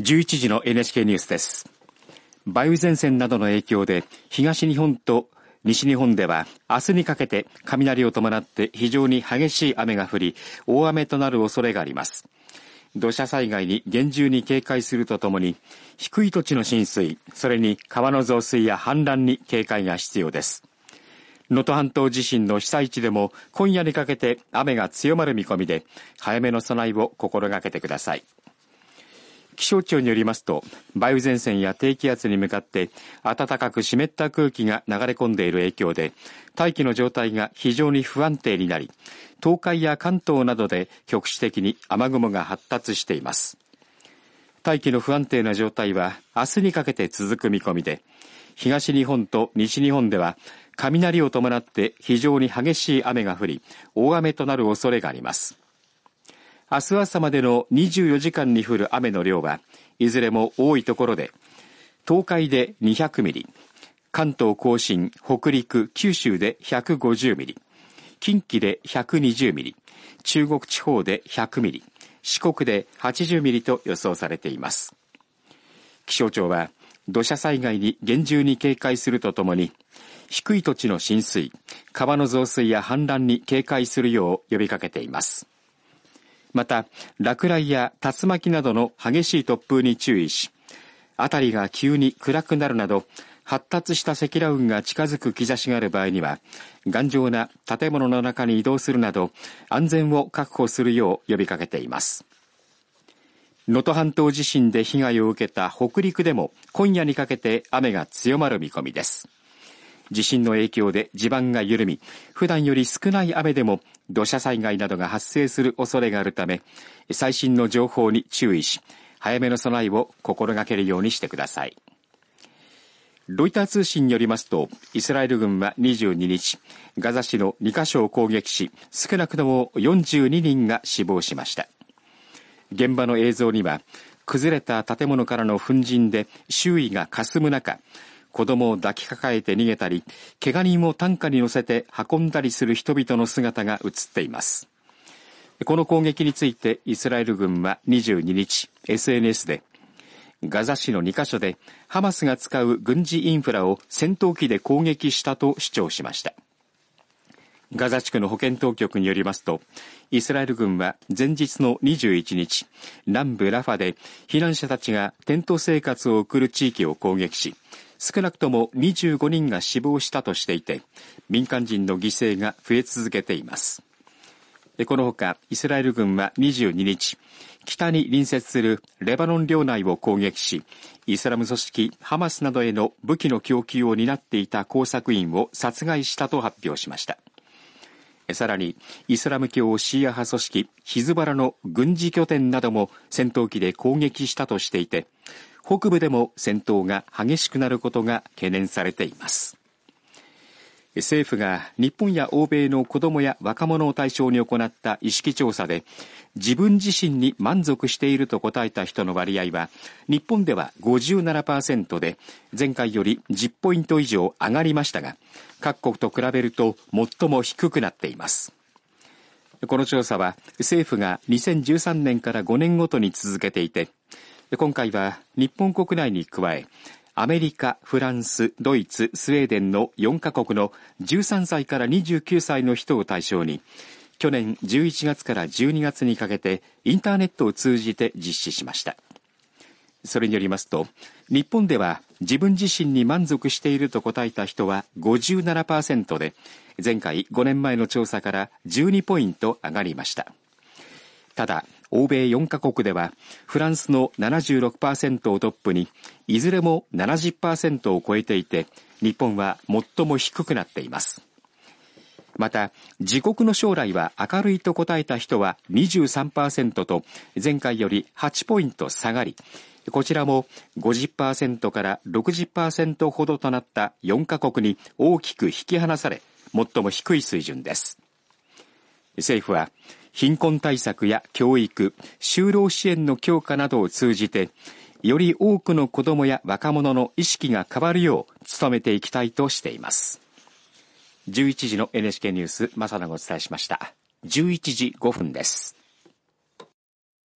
11時の NHK ニュースです。梅雨前線などの影響で東日本と西日本では明日にかけて雷を伴って非常に激しい雨が降り大雨となる恐れがあります。土砂災害に厳重に警戒するとともに低い土地の浸水それに川の増水や氾濫に警戒が必要です。能登半島地震の被災地でも今夜にかけて雨が強まる見込みで早めの備えを心がけてください。気象庁によりますと梅雨前線や低気圧に向かって暖かく湿った空気が流れ込んでいる影響で大気の状態が非常に不安定になり東海や関東などで局地的に雨雲が発達しています。大気の不安定な状態は明日にかけて続く見込みで東日本と西日本では雷を伴って非常に激しい雨が降り大雨となる恐れがあります。明日朝までの24時間に降る雨の量はいずれも多いところで東海で200ミリ関東甲信北陸九州で150ミリ近畿で120ミリ中国地方で100ミリ四国で80ミリと予想されています。気象庁は土砂災害に厳重に警戒するとともに低い土地の浸水川の増水や氾濫に警戒するよう呼びかけています。また落雷や竜巻などの激しい突風に注意し辺りが急に暗くなるなど発達した積乱雲が近づく兆しがある場合には頑丈な建物の中に移動するなど安全を確保するよう呼びかけています。能登半島地震で被害を受けた北陸でも今夜にかけて雨が強まる見込みです。地震の影響で地盤が緩み普段より少ない雨でも土砂災害などが発生する恐れがあるため最新の情報に注意し早めの備えを心がけるようにしてください。ロイター通信によりますとイスラエル軍は22日ガザ市の2カ所を攻撃し少なくとも42人が死亡しました。現場の映像には崩れた建物からの粉塵で周囲が霞む中子供を抱きかかえて逃げたり怪我人を担架に乗せて運んだりする人々の姿が映っています。この攻撃についてイスラエル軍は22日 SNS でガザ市の2カ所でハマスが使う軍事インフラを戦闘機で攻撃したと主張しました。ガザ地区の保健当局によりますとイスラエル軍は前日の21日南部ラファで避難者たちがテント生活を送る地域を攻撃し少なくとも25人が死亡したとしていて民間人の犠牲が増え続けています。このほかイスラエル軍は22日北に隣接するレバノン領内を攻撃しイスラム組織ハマスなどへの武器の供給を担っていた工作員を殺害したと発表しました。さらにイスラム教シーア派組織ヒズバラの軍事拠点なども戦闘機で攻撃したとしていて北部でも戦闘が激しくなることが懸念されています。政府が日本や欧米の子どもや若者を対象に行った意識調査で自分自身に満足していると答えた人の割合は日本では57%で前回より10ポイント以上上がりましたが各国と比べると最も低くなっています。この調査は政府が2013年から5年ごとに続けていて今回は日本国内に加えアメリカ、フランス、ドイツ、スウェーデンの4カ国の13歳から29歳の人を対象に去年11月から12月にかけてインターネットを通じて実施しました。それによりますと日本では自分自身に満足していると答えた人は57%で前回5年前の調査から12ポイント上がりました。ただ欧米4カ国ではフランスの76%をトップにいずれも70%を超えていて日本は最も低くなっています。また自国の将来は明るいと答えた人は23%と前回より8ポイント下がりこちらも50%から60%ほどとなった4カ国に大きく引き離され最も低い水準です。政府は貧困対策や教育、就労支援の強化などを通じて、より多くの子どもや若者の意識が変わるよう努めていきたいとしています。11時の NHK ニュース、正永お伝えしました。11時5分です。